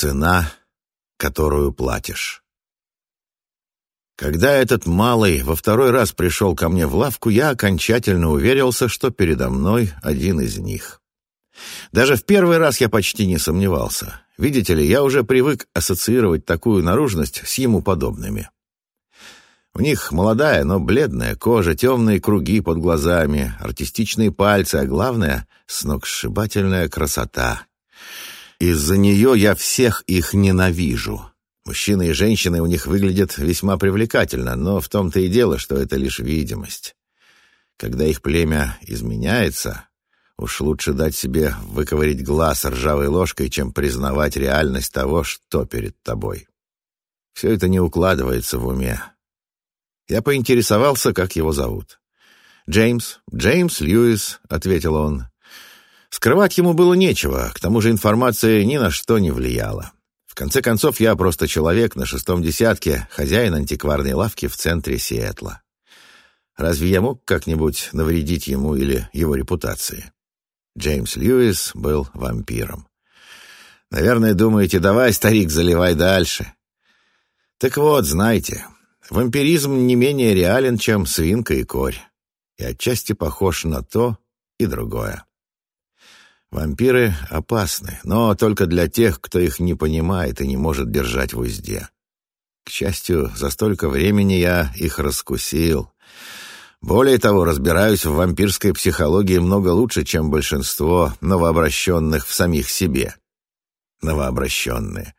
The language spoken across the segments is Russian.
Цена, которую платишь. Когда этот малый во второй раз пришел ко мне в лавку, я окончательно уверился, что передо мной один из них. Даже в первый раз я почти не сомневался. Видите ли, я уже привык ассоциировать такую наружность с ему подобными. У них молодая, но бледная кожа, темные круги под глазами, артистичные пальцы, а главное — сногсшибательная красота. Из-за нее я всех их ненавижу. Мужчины и женщины у них выглядят весьма привлекательно, но в том-то и дело, что это лишь видимость. Когда их племя изменяется, уж лучше дать себе выковырить глаз ржавой ложкой, чем признавать реальность того, что перед тобой. Все это не укладывается в уме. Я поинтересовался, как его зовут. «Джеймс, Джеймс Льюис», — ответил он. Скрывать ему было нечего, к тому же информация ни на что не влияла. В конце концов, я просто человек на шестом десятке, хозяин антикварной лавки в центре Сиэтла. Разве я мог как-нибудь навредить ему или его репутации? Джеймс Льюис был вампиром. Наверное, думаете, давай, старик, заливай дальше. Так вот, знаете, Вампиризм не менее реален, чем свинка и корь, и отчасти похож на то и другое. Вампиры опасны, но только для тех, кто их не понимает и не может держать в узде. К счастью, за столько времени я их раскусил. Более того, разбираюсь в вампирской психологии много лучше, чем большинство новообращенных в самих себе. Новообращенные.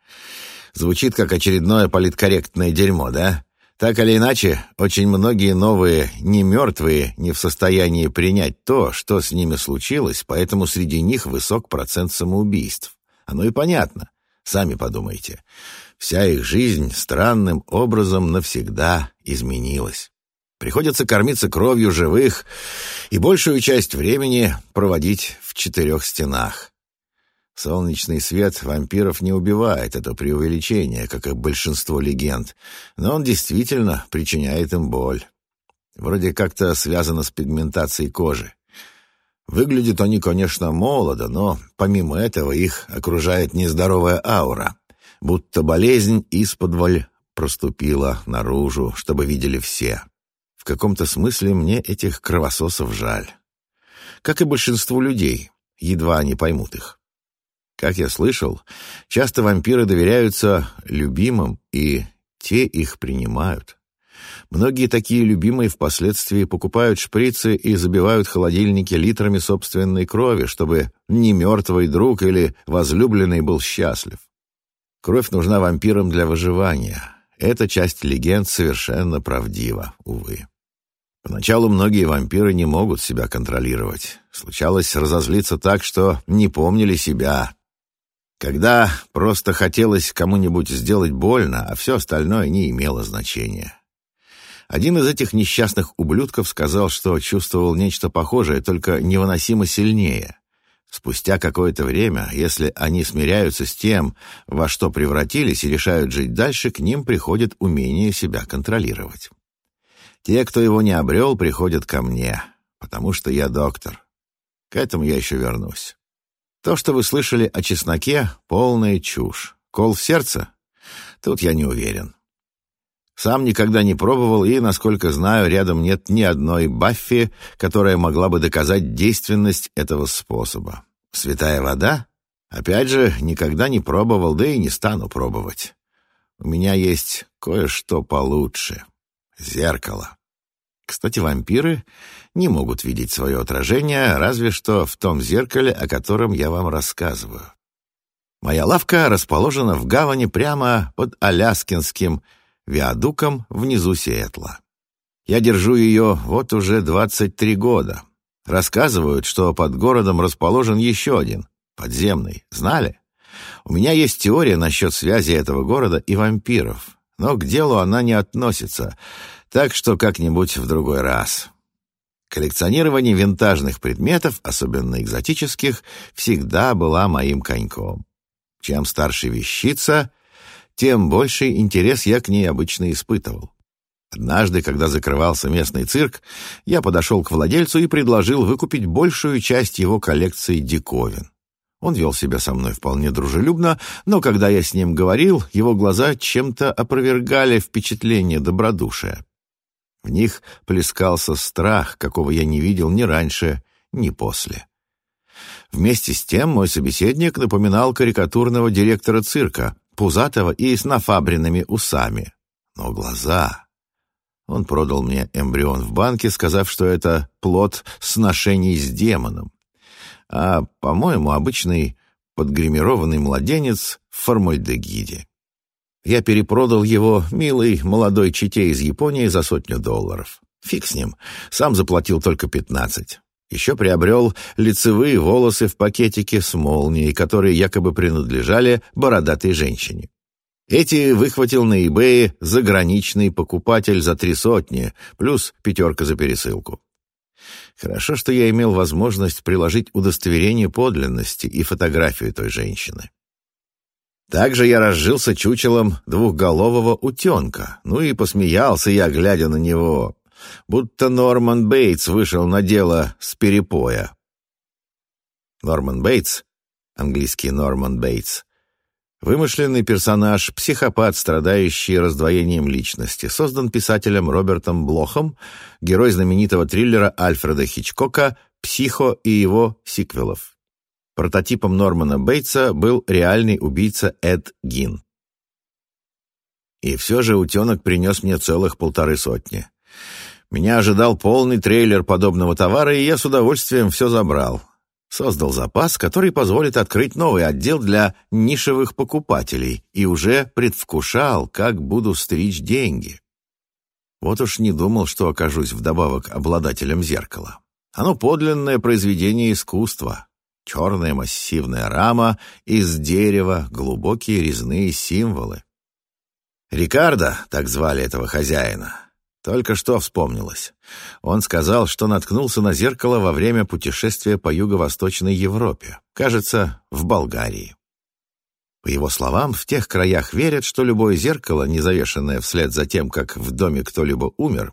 Звучит как очередное политкорректное дерьмо, да? Так или иначе, очень многие новые, не мертвые, не в состоянии принять то, что с ними случилось, поэтому среди них высок процент самоубийств. Оно и понятно. Сами подумайте. Вся их жизнь странным образом навсегда изменилась. Приходится кормиться кровью живых и большую часть времени проводить в четырех стенах. Солнечный свет вампиров не убивает, это преувеличение, как и большинство легенд, но он действительно причиняет им боль. Вроде как-то связано с пигментацией кожи. Выглядят они, конечно, молодо, но помимо этого их окружает нездоровая аура, будто болезнь из-под проступила наружу, чтобы видели все. В каком-то смысле мне этих кровососов жаль. Как и большинству людей, едва они поймут их. Как я слышал, часто вампиры доверяются любимым, и те их принимают. Многие такие любимые впоследствии покупают шприцы и забивают холодильники литрами собственной крови, чтобы не мертвый друг или возлюбленный был счастлив. Кровь нужна вампирам для выживания. Эта часть легенд совершенно правдива, увы. Поначалу многие вампиры не могут себя контролировать. Случалось разозлиться так, что не помнили себя, когда просто хотелось кому-нибудь сделать больно, а все остальное не имело значения. Один из этих несчастных ублюдков сказал, что чувствовал нечто похожее, только невыносимо сильнее. Спустя какое-то время, если они смиряются с тем, во что превратились, и решают жить дальше, к ним приходит умение себя контролировать. Те, кто его не обрел, приходят ко мне, потому что я доктор. К этому я еще вернусь. То, что вы слышали о чесноке, полная чушь. Кол в сердце? Тут я не уверен. Сам никогда не пробовал, и, насколько знаю, рядом нет ни одной Баффи, которая могла бы доказать действенность этого способа. Святая вода? Опять же, никогда не пробовал, да и не стану пробовать. У меня есть кое-что получше. Зеркало. Кстати, вампиры не могут видеть свое отражение, разве что в том зеркале, о котором я вам рассказываю. Моя лавка расположена в гавани прямо под Аляскинским виадуком внизу Сиэтла. Я держу ее вот уже 23 года. Рассказывают, что под городом расположен еще один, подземный. Знали? У меня есть теория насчет связи этого города и вампиров, но к делу она не относится — так что как-нибудь в другой раз. Коллекционирование винтажных предметов, особенно экзотических, всегда была моим коньком. Чем старше вещица, тем больший интерес я к ней обычно испытывал. Однажды, когда закрывался местный цирк, я подошел к владельцу и предложил выкупить большую часть его коллекции диковин. Он вел себя со мной вполне дружелюбно, но когда я с ним говорил, его глаза чем-то опровергали впечатление добродушия. В них плескался страх, какого я не видел ни раньше, ни после. Вместе с тем мой собеседник напоминал карикатурного директора цирка, пузатого и с нафабренными усами. Но глаза... Он продал мне эмбрион в банке, сказав, что это плод сношений с демоном а, по-моему, обычный подгримированный младенец в формальдегиде. Я перепродал его милой молодой чете из Японии за сотню долларов. Фиг с ним, сам заплатил только пятнадцать. Еще приобрел лицевые волосы в пакетике с молнией, которые якобы принадлежали бородатой женщине. Эти выхватил на eBay заграничный покупатель за три сотни, плюс пятерка за пересылку. Хорошо, что я имел возможность приложить удостоверение подлинности и фотографию той женщины. Также я разжился чучелом двухголового утенка, ну и посмеялся я, глядя на него, будто Норман Бейтс вышел на дело с перепоя. Норман Бейтс, английский Норман Бейтс, Вымышленный персонаж, психопат, страдающий раздвоением личности, создан писателем Робертом Блохом, герой знаменитого триллера Альфреда Хичкока «Психо» и его сиквелов. Прототипом Нормана Бейтса был реальный убийца Эд Гин. И все же утенок принес мне целых полторы сотни. Меня ожидал полный трейлер подобного товара, и я с удовольствием все забрал. Создал запас, который позволит открыть новый отдел для нишевых покупателей и уже предвкушал, как буду стричь деньги. Вот уж не думал, что окажусь вдобавок обладателем зеркала. Оно подлинное произведение искусства. Черная массивная рама, из дерева, глубокие резные символы. Рикардо, так звали этого хозяина, только что вспомнилось. Он сказал, что наткнулся на зеркало во время путешествия по юго-восточной Европе, кажется, в Болгарии. По его словам, в тех краях верят, что любое зеркало, не завешенное вслед за тем, как в доме кто-либо умер,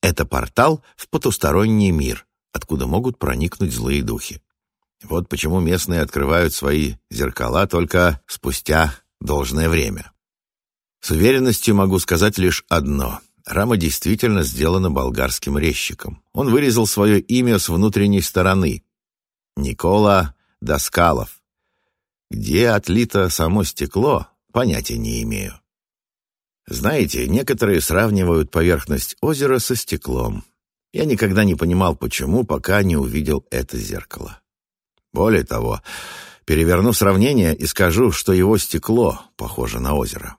это портал в потусторонний мир, откуда могут проникнуть злые духи. Вот почему местные открывают свои зеркала только спустя должное время. С уверенностью могу сказать лишь одно — Рама действительно сделана болгарским резчиком. Он вырезал свое имя с внутренней стороны. Никола Доскалов. Где отлито само стекло, понятия не имею. Знаете, некоторые сравнивают поверхность озера со стеклом. Я никогда не понимал, почему, пока не увидел это зеркало. Более того, переверну сравнение и скажу, что его стекло похоже на озеро.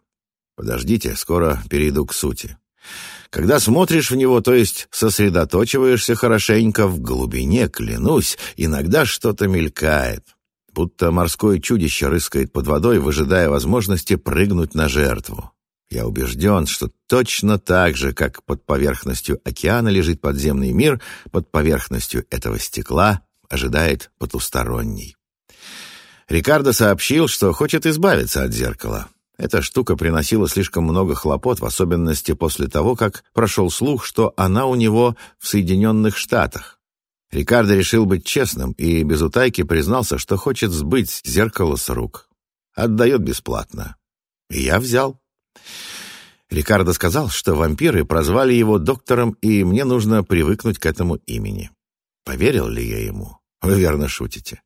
Подождите, скоро перейду к сути. Когда смотришь в него, то есть сосредоточиваешься хорошенько, в глубине, клянусь, иногда что-то мелькает, будто морское чудище рыскает под водой, выжидая возможности прыгнуть на жертву. Я убежден, что точно так же, как под поверхностью океана лежит подземный мир, под поверхностью этого стекла ожидает потусторонний. Рикардо сообщил, что хочет избавиться от зеркала. Эта штука приносила слишком много хлопот, в особенности после того, как прошел слух, что она у него в Соединенных Штатах. Рикардо решил быть честным и без утайки признался, что хочет сбыть зеркало с рук. Отдает бесплатно. И я взял. Рикардо сказал, что вампиры прозвали его доктором, и мне нужно привыкнуть к этому имени. Поверил ли я ему? Вы верно шутите.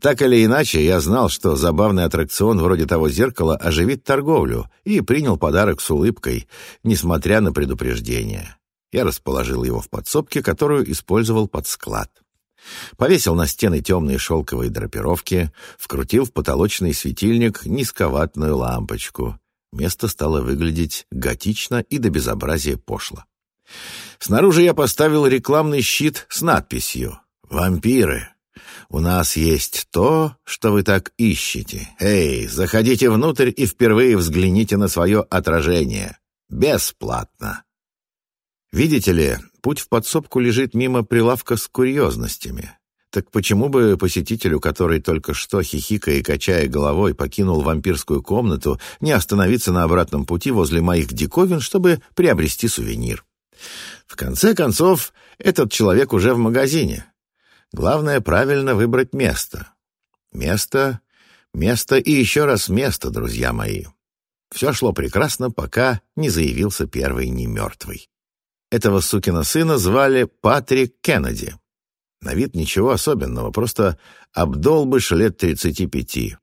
Так или иначе, я знал, что забавный аттракцион вроде того зеркала оживит торговлю, и принял подарок с улыбкой, несмотря на предупреждение. Я расположил его в подсобке, которую использовал под склад. Повесил на стены темные шелковые драпировки, вкрутил в потолочный светильник низковатную лампочку. Место стало выглядеть готично и до безобразия пошло. Снаружи я поставил рекламный щит с надписью «Вампиры. У нас есть то, что вы так ищете. Эй, заходите внутрь и впервые взгляните на свое отражение. Бесплатно. Видите ли, путь в подсобку лежит мимо прилавка с курьезностями. Так почему бы посетителю, который только что, хихикая и качая головой, покинул вампирскую комнату, не остановиться на обратном пути возле моих диковин, чтобы приобрести сувенир? В конце концов, этот человек уже в магазине. Главное — правильно выбрать место. Место, место и еще раз место, друзья мои. Все шло прекрасно, пока не заявился первый немертвый. Этого сукина сына звали Патрик Кеннеди. На вид ничего особенного, просто обдолбыш лет тридцати пяти.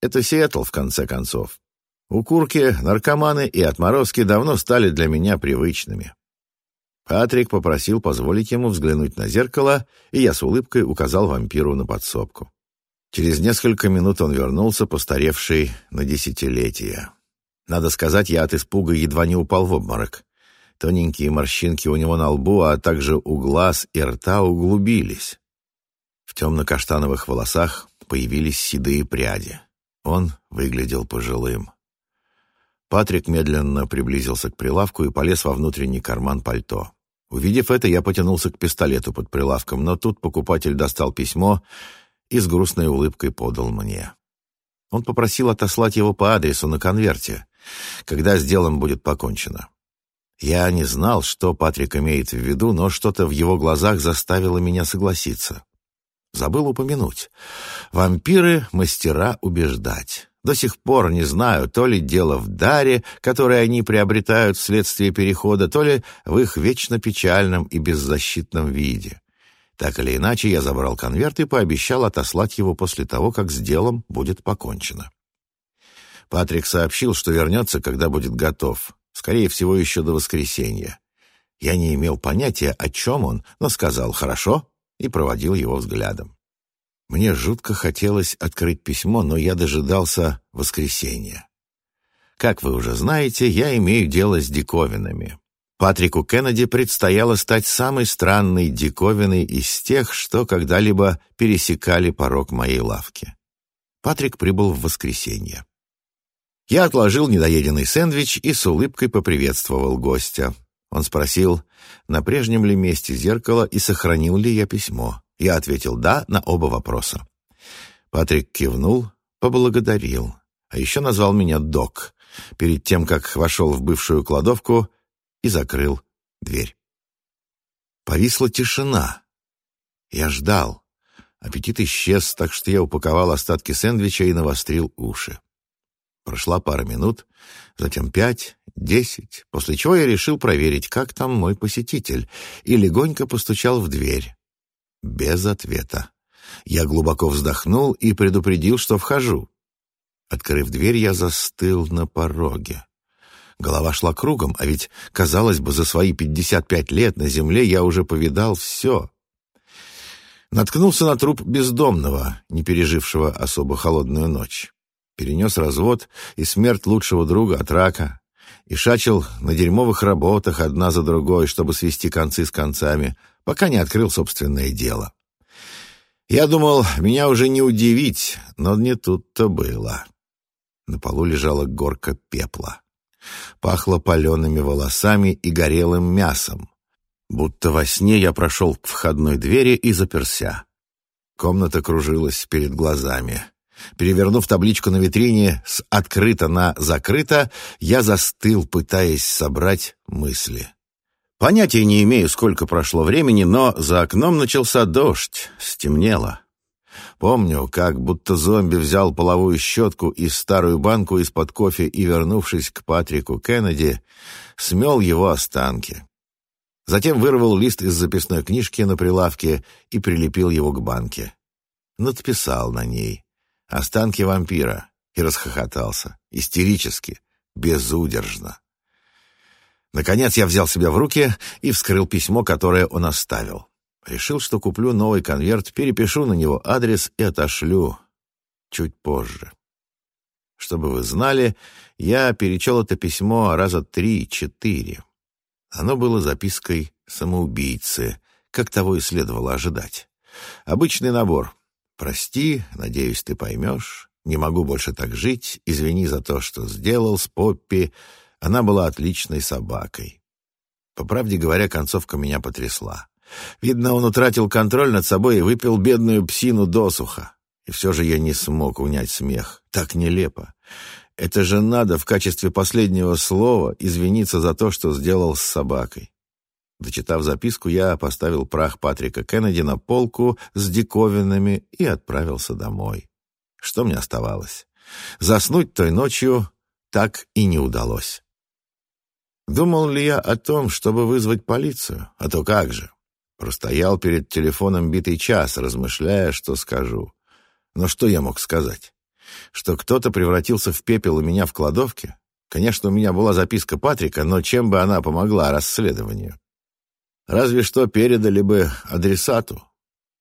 Это Сиэтл, в конце концов. Укурки, наркоманы и отморозки давно стали для меня привычными. Патрик попросил позволить ему взглянуть на зеркало, и я с улыбкой указал вампиру на подсобку. Через несколько минут он вернулся, постаревший на десятилетия. Надо сказать, я от испуга едва не упал в обморок. Тоненькие морщинки у него на лбу, а также у глаз и рта углубились. В темно-каштановых волосах появились седые пряди. Он выглядел пожилым. Патрик медленно приблизился к прилавку и полез во внутренний карман пальто. Увидев это, я потянулся к пистолету под прилавком, но тут покупатель достал письмо и с грустной улыбкой подал мне. Он попросил отослать его по адресу на конверте, когда с делом будет покончено. Я не знал, что Патрик имеет в виду, но что-то в его глазах заставило меня согласиться. Забыл упомянуть. Вампиры — мастера убеждать. До сих пор не знаю, то ли дело в даре, который они приобретают вследствие перехода, то ли в их вечно печальном и беззащитном виде. Так или иначе, я забрал конверт и пообещал отослать его после того, как с делом будет покончено. Патрик сообщил, что вернется, когда будет готов. Скорее всего, еще до воскресенья. Я не имел понятия, о чем он, но сказал «хорошо» и проводил его взглядом. Мне жутко хотелось открыть письмо, но я дожидался воскресенья. Как вы уже знаете, я имею дело с диковинами. Патрику Кеннеди предстояло стать самой странной диковиной из тех, что когда-либо пересекали порог моей лавки. Патрик прибыл в воскресенье. Я отложил недоеденный сэндвич и с улыбкой поприветствовал гостя. Он спросил, на прежнем ли месте зеркало и сохранил ли я письмо. Я ответил «да» на оба вопроса. Патрик кивнул, поблагодарил, а еще назвал меня «док», перед тем, как вошел в бывшую кладовку и закрыл дверь. Повисла тишина. Я ждал. Аппетит исчез, так что я упаковал остатки сэндвича и навострил уши. Прошла пара минут, затем пять, десять, после чего я решил проверить, как там мой посетитель, и легонько постучал в дверь. Без ответа. Я глубоко вздохнул и предупредил, что вхожу. Открыв дверь, я застыл на пороге. Голова шла кругом, а ведь, казалось бы, за свои пятьдесят пять лет на земле я уже повидал все. Наткнулся на труп бездомного, не пережившего особо холодную ночь перенес развод и смерть лучшего друга от рака, и шачил на дерьмовых работах одна за другой, чтобы свести концы с концами, пока не открыл собственное дело. Я думал, меня уже не удивить, но не тут-то было. На полу лежала горка пепла. Пахло палеными волосами и горелым мясом. Будто во сне я прошел к входной двери и заперся. Комната кружилась перед глазами. Перевернув табличку на витрине с «открыто» на «закрыто», я застыл, пытаясь собрать мысли. Понятия не имею, сколько прошло времени, но за окном начался дождь, стемнело. Помню, как будто зомби взял половую щетку и старую банку из-под кофе и, вернувшись к Патрику Кеннеди, смел его останки. Затем вырвал лист из записной книжки на прилавке и прилепил его к банке. Надписал на ней останки вампира, и расхохотался, истерически, безудержно. Наконец я взял себя в руки и вскрыл письмо, которое он оставил. Решил, что куплю новый конверт, перепишу на него адрес и отошлю чуть позже. Чтобы вы знали, я перечел это письмо раза три-четыре. Оно было запиской самоубийцы, как того и следовало ожидать. Обычный набор. Прости, надеюсь, ты поймешь. Не могу больше так жить. Извини за то, что сделал с Поппи. Она была отличной собакой. По правде говоря, концовка меня потрясла. Видно, он утратил контроль над собой и выпил бедную псину досуха. И все же я не смог унять смех. Так нелепо. Это же надо в качестве последнего слова извиниться за то, что сделал с собакой. Дочитав записку, я поставил прах Патрика Кеннеди на полку с диковинами и отправился домой. Что мне оставалось? Заснуть той ночью так и не удалось. Думал ли я о том, чтобы вызвать полицию? А то как же. Простоял перед телефоном битый час, размышляя, что скажу. Но что я мог сказать? Что кто-то превратился в пепел у меня в кладовке? Конечно, у меня была записка Патрика, но чем бы она помогла расследованию? Разве что передали бы адресату.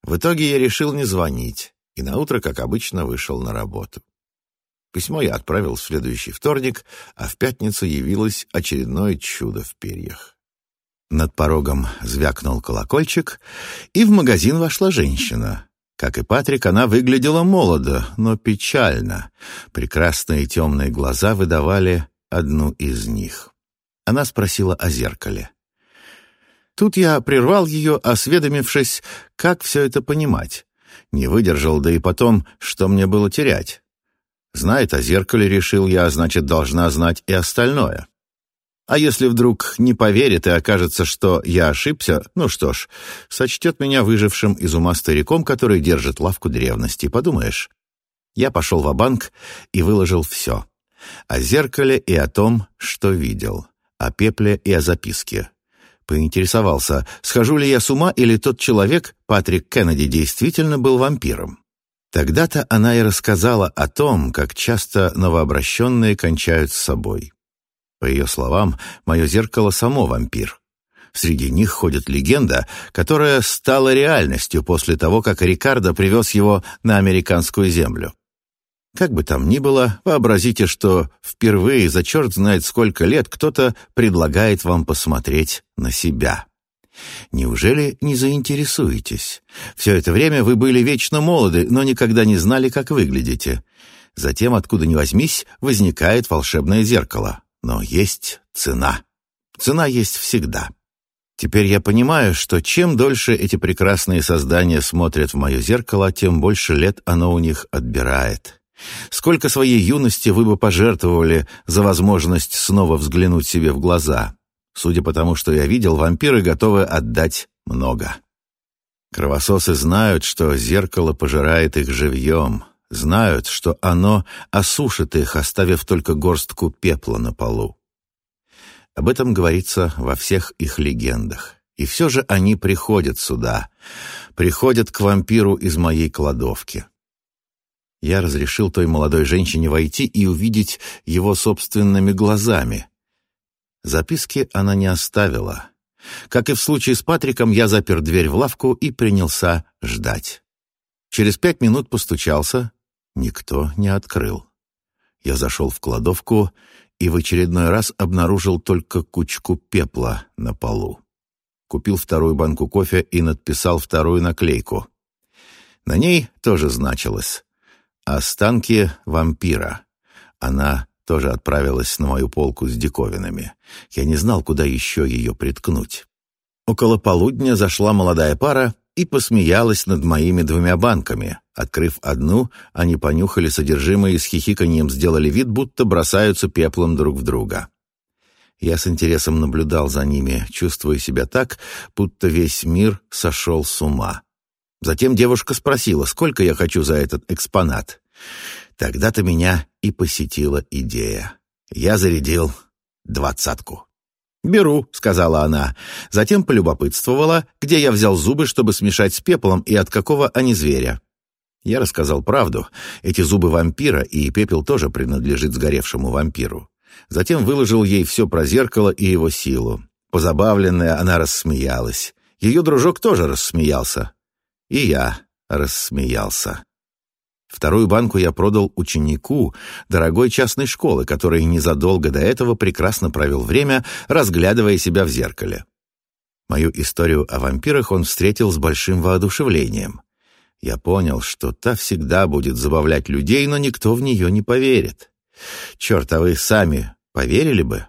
В итоге я решил не звонить, и наутро, как обычно, вышел на работу. Письмо я отправил в следующий вторник, а в пятницу явилось очередное чудо в перьях. Над порогом звякнул колокольчик, и в магазин вошла женщина. Как и Патрик, она выглядела молодо, но печально. Прекрасные темные глаза выдавали одну из них. Она спросила о зеркале. Тут я прервал ее, осведомившись, как все это понимать. Не выдержал, да и потом, что мне было терять. Знает о зеркале, решил я, значит, должна знать и остальное. А если вдруг не поверит и окажется, что я ошибся, ну что ж, сочтет меня выжившим из ума стариком, который держит лавку древности. Подумаешь, я пошел в банк и выложил все. О зеркале и о том, что видел. О пепле и о записке. Поинтересовался, схожу ли я с ума или тот человек, Патрик Кеннеди, действительно был вампиром. Тогда-то она и рассказала о том, как часто новообращенные кончают с собой. По ее словам, мое зеркало само вампир. Среди них ходит легенда, которая стала реальностью после того, как Рикардо привез его на американскую землю. Как бы там ни было, вообразите, что впервые за черт знает сколько лет кто-то предлагает вам посмотреть на себя. Неужели не заинтересуетесь? Все это время вы были вечно молоды, но никогда не знали, как выглядите. Затем, откуда ни возьмись, возникает волшебное зеркало. Но есть цена. Цена есть всегда. Теперь я понимаю, что чем дольше эти прекрасные создания смотрят в мое зеркало, тем больше лет оно у них отбирает. Сколько своей юности вы бы пожертвовали за возможность снова взглянуть себе в глаза? Судя по тому, что я видел, вампиры готовы отдать много. Кровососы знают, что зеркало пожирает их живьем, знают, что оно осушит их, оставив только горстку пепла на полу. Об этом говорится во всех их легендах. И все же они приходят сюда, приходят к вампиру из моей кладовки. Я разрешил той молодой женщине войти и увидеть его собственными глазами. Записки она не оставила. Как и в случае с Патриком, я запер дверь в лавку и принялся ждать. Через пять минут постучался, Никто не открыл. Я зашел в кладовку и в очередной раз обнаружил только кучку пепла на полу. Купил вторую банку кофе и надписал вторую наклейку. На ней тоже значилось «Останки вампира». Она тоже отправилась на мою полку с диковинами. Я не знал, куда еще ее приткнуть. Около полудня зашла молодая пара и посмеялась над моими двумя банками. Открыв одну, они понюхали содержимое и с хихиканьем сделали вид, будто бросаются пеплом друг в друга. Я с интересом наблюдал за ними, чувствуя себя так, будто весь мир сошел с ума. Затем девушка спросила, сколько я хочу за этот экспонат. Тогда-то меня и посетила идея. Я зарядил двадцатку. «Беру», — сказала она. Затем полюбопытствовала, где я взял зубы, чтобы смешать с пеплом, и от какого они зверя. Я рассказал правду. Эти зубы вампира, и пепел тоже принадлежит сгоревшему вампиру. Затем выложил ей все про зеркало и его силу. Позабавленная, она рассмеялась. Ее дружок тоже рассмеялся. И я рассмеялся. Вторую банку я продал ученику дорогой частной школы, который незадолго до этого прекрасно провел время, разглядывая себя в зеркале. Мою историю о вампирах он встретил с большим воодушевлением. Я понял, что та всегда будет забавлять людей, но никто в нее не поверит. Черт, а вы сами поверили бы?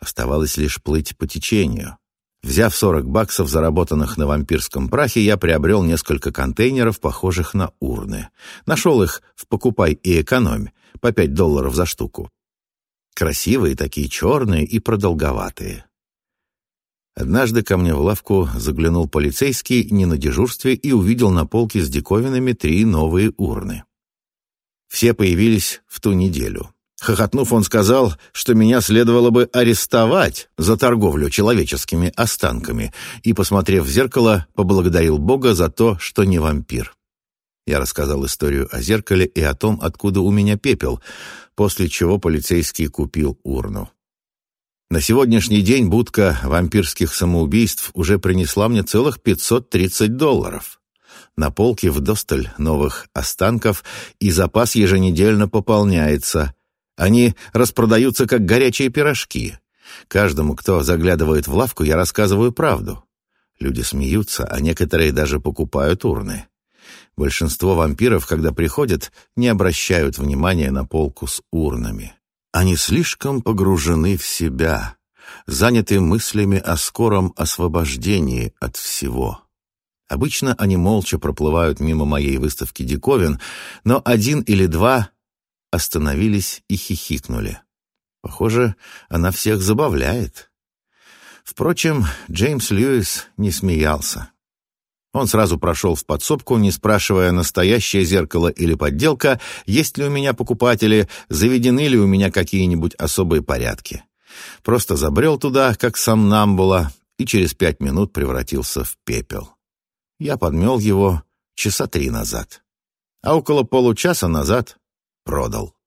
Оставалось лишь плыть по течению. Взяв 40 баксов, заработанных на вампирском прахе, я приобрел несколько контейнеров, похожих на урны. Нашел их в «Покупай и экономь» по 5 долларов за штуку. Красивые такие, черные и продолговатые. Однажды ко мне в лавку заглянул полицейский не на дежурстве и увидел на полке с диковинами три новые урны. Все появились в ту неделю. Хохотнув, он сказал, что меня следовало бы арестовать за торговлю человеческими останками, и, посмотрев в зеркало, поблагодарил Бога за то, что не вампир. Я рассказал историю о зеркале и о том, откуда у меня пепел, после чего полицейский купил урну. На сегодняшний день будка вампирских самоубийств уже принесла мне целых 530 долларов. На полке вдосталь новых останков, и запас еженедельно пополняется. Они распродаются как горячие пирожки. Каждому, кто заглядывает в лавку, я рассказываю правду. Люди смеются, а некоторые даже покупают урны. Большинство вампиров, когда приходят, не обращают внимания на полку с урнами. Они слишком погружены в себя, заняты мыслями о скором освобождении от всего. Обычно они молча проплывают мимо моей выставки диковин, но один или два остановились и хихикнули. Похоже, она всех забавляет. Впрочем, Джеймс Льюис не смеялся. Он сразу прошел в подсобку, не спрашивая, настоящее зеркало или подделка, есть ли у меня покупатели, заведены ли у меня какие-нибудь особые порядки. Просто забрел туда, как сам Намбула, и через пять минут превратился в пепел. Я подмел его часа три назад. А около получаса назад продал.